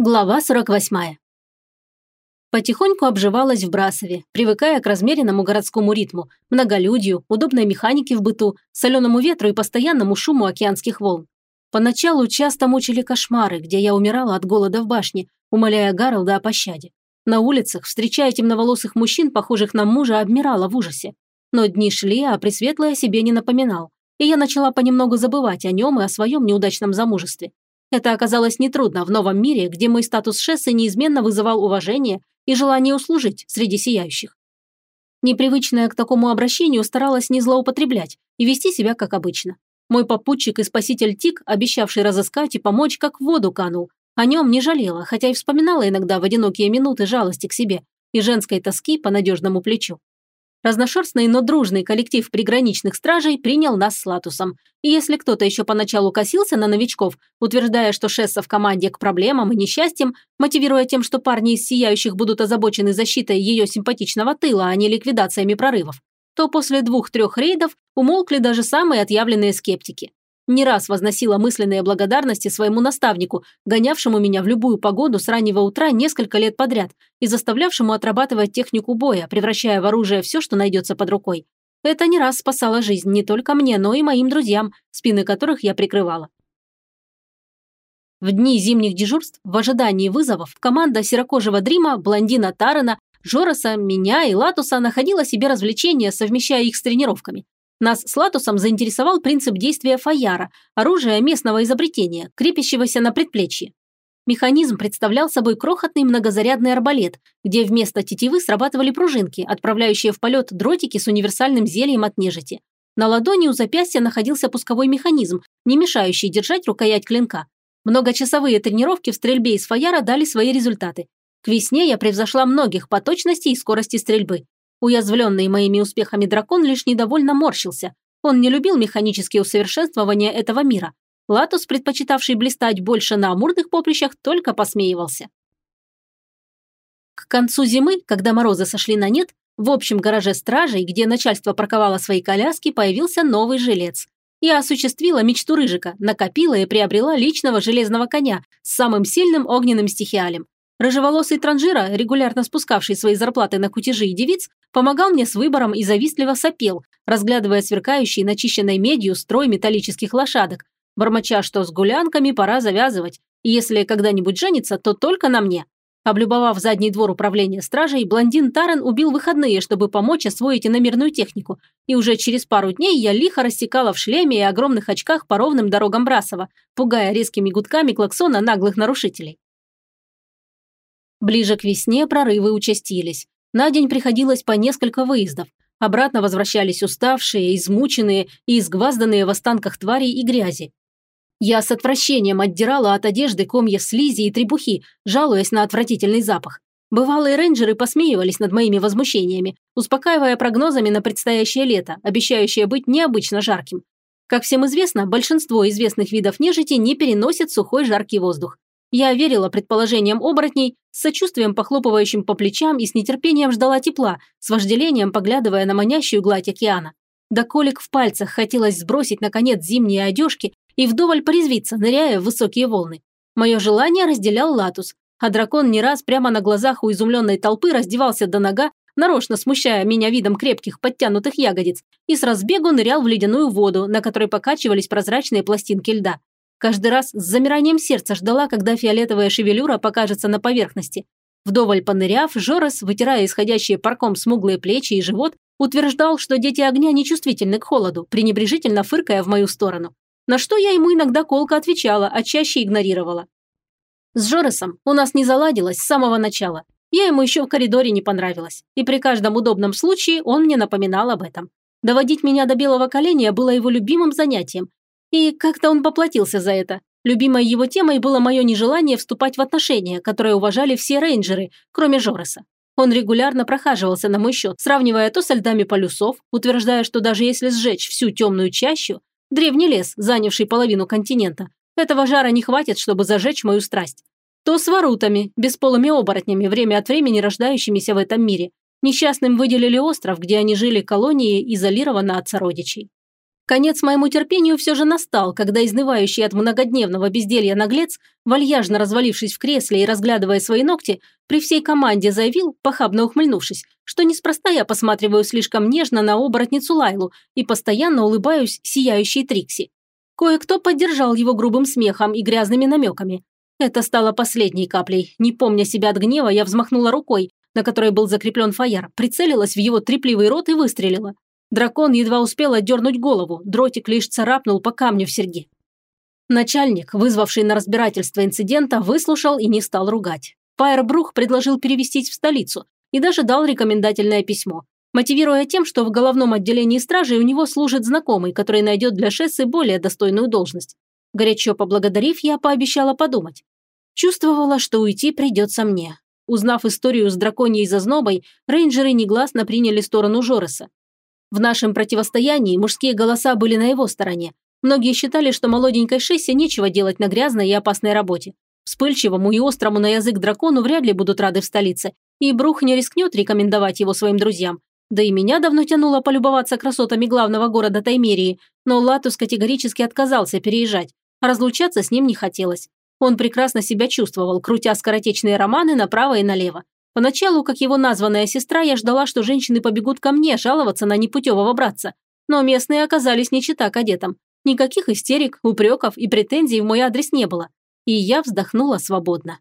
Глава 48. Потихоньку обживалась в Брасове, привыкая к размеренному городскому ритму, многолюдью, удобной механике в быту, соленому ветру и постоянному шуму океанских волн. Поначалу часто мучили кошмары, где я умирала от голода в башне, умоляя Гаролда о пощаде. На улицах, встречая темноволосых мужчин, похожих на мужа, обмирала в ужасе. Но дни шли, а Пресветлый о себе не напоминал, и я начала понемногу забывать о нем и о своем неудачном замужестве. Это оказалось нетрудно в новом мире, где мой статус шессы неизменно вызывал уважение и желание услужить среди сияющих. Непривычная к такому обращению старалась не злоупотреблять и вести себя как обычно. Мой попутчик и спаситель Тик, обещавший разыскать и помочь, как в воду канул. О нем не жалела, хотя и вспоминала иногда в одинокие минуты жалости к себе и женской тоски по надежному плечу. Разношерстный, но дружный коллектив приграничных стражей принял нас с Латусом. И если кто-то еще поначалу косился на новичков, утверждая, что Шесса в команде к проблемам и несчастьям, мотивируя тем, что парни из сияющих будут озабочены защитой ее симпатичного тыла, а не ликвидациями прорывов, то после двух-трех рейдов умолкли даже самые отъявленные скептики не раз возносила мысленные благодарности своему наставнику, гонявшему меня в любую погоду с раннего утра несколько лет подряд и заставлявшему отрабатывать технику боя, превращая в оружие все, что найдется под рукой. Это не раз спасало жизнь не только мне, но и моим друзьям, спины которых я прикрывала. В дни зимних дежурств, в ожидании вызовов, команда серокожего Дрима, блондина Тарена, Жороса, меня и Латуса находила себе развлечения, совмещая их с тренировками. Нас с Латусом заинтересовал принцип действия фаяра, оружия местного изобретения, крепящегося на предплечье. Механизм представлял собой крохотный многозарядный арбалет, где вместо тетивы срабатывали пружинки, отправляющие в полет дротики с универсальным зельем от нежити. На ладони у запястья находился пусковой механизм, не мешающий держать рукоять клинка. Многочасовые тренировки в стрельбе из фаяра дали свои результаты. К весне я превзошла многих по точности и скорости стрельбы. Уязвленный моими успехами дракон лишь недовольно морщился. Он не любил механические усовершенствования этого мира. Латус, предпочитавший блистать больше на амурных поприщах, только посмеивался. К концу зимы, когда морозы сошли на нет, в общем гараже стражей, где начальство парковало свои коляски, появился новый жилец. Я осуществила мечту Рыжика, накопила и приобрела личного железного коня с самым сильным огненным стихиалем. Рыжеволосый транжира, регулярно спускавший свои зарплаты на кутежи и девиц, помогал мне с выбором и завистливо сопел, разглядывая сверкающий начищенной медью строй металлических лошадок, бормоча, что с гулянками пора завязывать, и если когда-нибудь женится, то только на мне. Облюбовав задний двор управления стражей, блондин Тарен убил выходные, чтобы помочь освоить иномерную технику, и уже через пару дней я лихо рассекала в шлеме и огромных очках по ровным дорогам Брасова, пугая резкими гудками клаксона наглых нарушителей. Ближе к весне прорывы участились. На день приходилось по несколько выездов. Обратно возвращались уставшие, измученные и изгвазданные в останках тварей и грязи. Я с отвращением отдирала от одежды комья слизи и требухи, жалуясь на отвратительный запах. Бывалые рейнджеры посмеивались над моими возмущениями, успокаивая прогнозами на предстоящее лето, обещающее быть необычно жарким. Как всем известно, большинство известных видов нежити не переносят сухой жаркий воздух. Я верила предположениям оборотней, с сочувствием похлопывающим по плечам и с нетерпением ждала тепла, с вожделением поглядывая на манящую гладь океана. До колик в пальцах хотелось сбросить, наконец, зимние одежки и вдоволь порезвиться, ныряя в высокие волны. Мое желание разделял Латус, а дракон не раз прямо на глазах у изумленной толпы раздевался до нога, нарочно смущая меня видом крепких подтянутых ягодиц, и с разбегу нырял в ледяную воду, на которой покачивались прозрачные пластинки льда. Каждый раз с замиранием сердца ждала, когда фиолетовая шевелюра покажется на поверхности. Вдоволь поныряв, Жорес, вытирая исходящие парком смуглые плечи и живот, утверждал, что дети огня нечувствительны к холоду, пренебрежительно фыркая в мою сторону. На что я ему иногда колко отвечала, а чаще игнорировала. С Жоресом у нас не заладилось с самого начала. Я ему еще в коридоре не понравилась, и при каждом удобном случае он мне напоминал об этом. Доводить меня до белого коленя было его любимым занятием, и как-то он поплатился за это. Любимой его темой было мое нежелание вступать в отношения, которые уважали все рейнджеры, кроме Жореса. Он регулярно прохаживался на мой счет, сравнивая то со льдами полюсов, утверждая, что даже если сжечь всю темную чащу, древний лес, занявший половину континента, этого жара не хватит, чтобы зажечь мою страсть, то с ворутами, бесполыми оборотнями, время от времени рождающимися в этом мире. Несчастным выделили остров, где они жили колонией, изолированно от сородичей. Конец моему терпению все же настал, когда изнывающий от многодневного безделья наглец, вальяжно развалившись в кресле и разглядывая свои ногти, при всей команде заявил, похабно ухмыльнувшись, что неспроста я посматриваю слишком нежно на оборотницу Лайлу и постоянно улыбаюсь сияющей Трикси. Кое-кто поддержал его грубым смехом и грязными намеками. Это стало последней каплей. Не помня себя от гнева, я взмахнула рукой, на которой был закреплен фаяр, прицелилась в его трепливый рот и выстрелила. Дракон едва успел отдернуть голову, дротик лишь царапнул по камню в серьге. Начальник, вызвавший на разбирательство инцидента, выслушал и не стал ругать. Пайербрух предложил перевестись в столицу и даже дал рекомендательное письмо, мотивируя тем, что в головном отделении стражи у него служит знакомый, который найдет для Шессы более достойную должность. Горячо поблагодарив, я пообещала подумать. Чувствовала, что уйти придется мне. Узнав историю с драконьей зазнобой, рейнджеры негласно приняли сторону Жореса. В нашем противостоянии мужские голоса были на его стороне. Многие считали, что молоденькой Шессе нечего делать на грязной и опасной работе. Вспыльчивому и острому на язык дракону вряд ли будут рады в столице, и Брух не рискнет рекомендовать его своим друзьям. Да и меня давно тянуло полюбоваться красотами главного города Таймерии, но Латус категорически отказался переезжать, разлучаться с ним не хотелось. Он прекрасно себя чувствовал, крутя скоротечные романы направо и налево. Поначалу, как его названная сестра, я ждала, что женщины побегут ко мне жаловаться на непутевого братца. Но местные оказались не чита кадетам. Никаких истерик, упреков и претензий в мой адрес не было. И я вздохнула свободно.